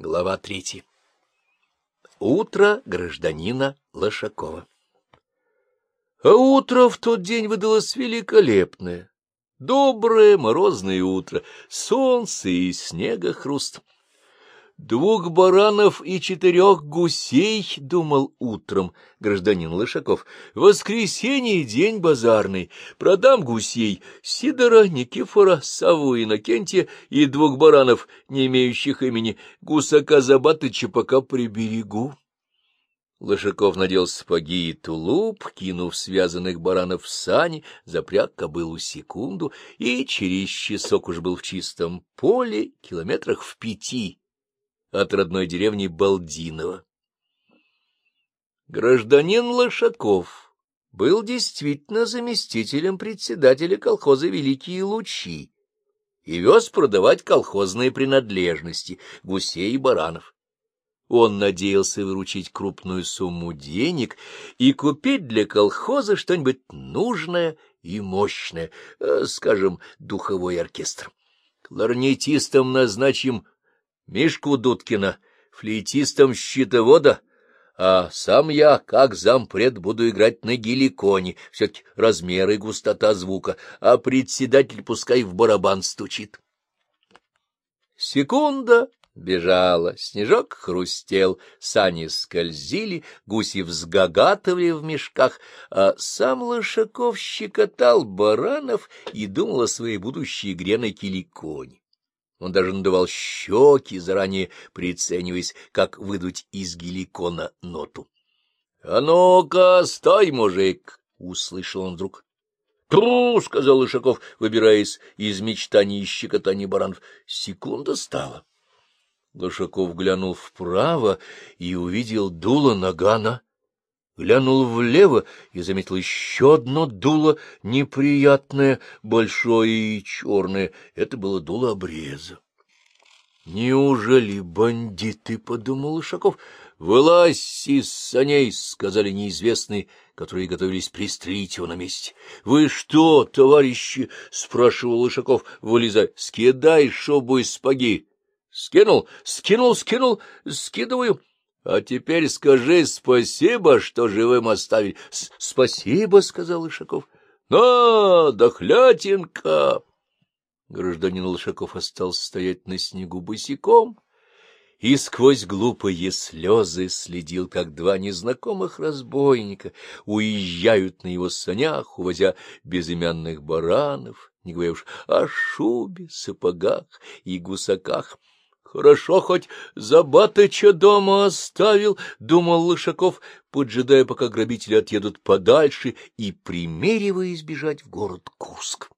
Глава третья. Утро гражданина Лошакова. А утро в тот день выдалось великолепное. Доброе морозное утро, солнце и снега хруст. Двух баранов и четырех гусей, — думал утром гражданин Лышаков. Воскресенье — день базарный. Продам гусей Сидора, Никифора, Саву Иннокентия и двух баранов, не имеющих имени, гусака Забатыча пока приберегу. Лошаков надел сапоги и тулуп, кинув связанных баранов в сани, запряг кобылу секунду, и через часок уж был в чистом поле, километрах в пяти от родной деревни Балдинова. Гражданин Лошаков был действительно заместителем председателя колхоза «Великие лучи» и вез продавать колхозные принадлежности, гусей и баранов. Он надеялся выручить крупную сумму денег и купить для колхоза что-нибудь нужное и мощное, э, скажем, духовой оркестр. Кларнетистом назначим Мишку Дудкина, флейтистом щитовода, а сам я, как зампред, буду играть на геликоне, все-таки размеры и густота звука, а председатель пускай в барабан стучит. Секунда бежала, снежок хрустел, сани скользили, гуси взгагатывали в мешках, а сам Лошаков щекотал баранов и думал о своей будущей игре на киликоне. Он даже надувал щеки, заранее прицениваясь, как выдуть из геликона ноту. — А ну-ка, стой, мужик! — услышал он вдруг. — Тру! — сказал Ишаков, выбираясь из мечтаний и щекотания баранов. Секунда стала. Лошаков глянул вправо и увидел дуло нагана глянул влево и заметил еще одно дуло неприятное, большое и черное. Это было дуло обреза. «Неужели бандиты?» — подумал Ишаков. «Вылазь из саней!» — сказали неизвестные, которые готовились пристрелить его на месте. «Вы что, товарищи?» — спрашивал Ишаков, вылезая. «Скидай шубу из спаги!» «Скинул, скинул, скинул, скидываю!» А теперь скажи спасибо, что живым оставили. — Спасибо, — сказал Ишаков. — На, дохлятинка! Гражданин Лошаков остался стоять на снегу босиком и сквозь глупые слезы следил, как два незнакомых разбойника уезжают на его санях, увозя безымянных баранов, не говоря уж о шубе, сапогах и гусаках. Хорошо хоть Забатыча дома оставил, — думал Лышаков, поджидая, пока грабители отъедут подальше и примеривая избежать в город Курск.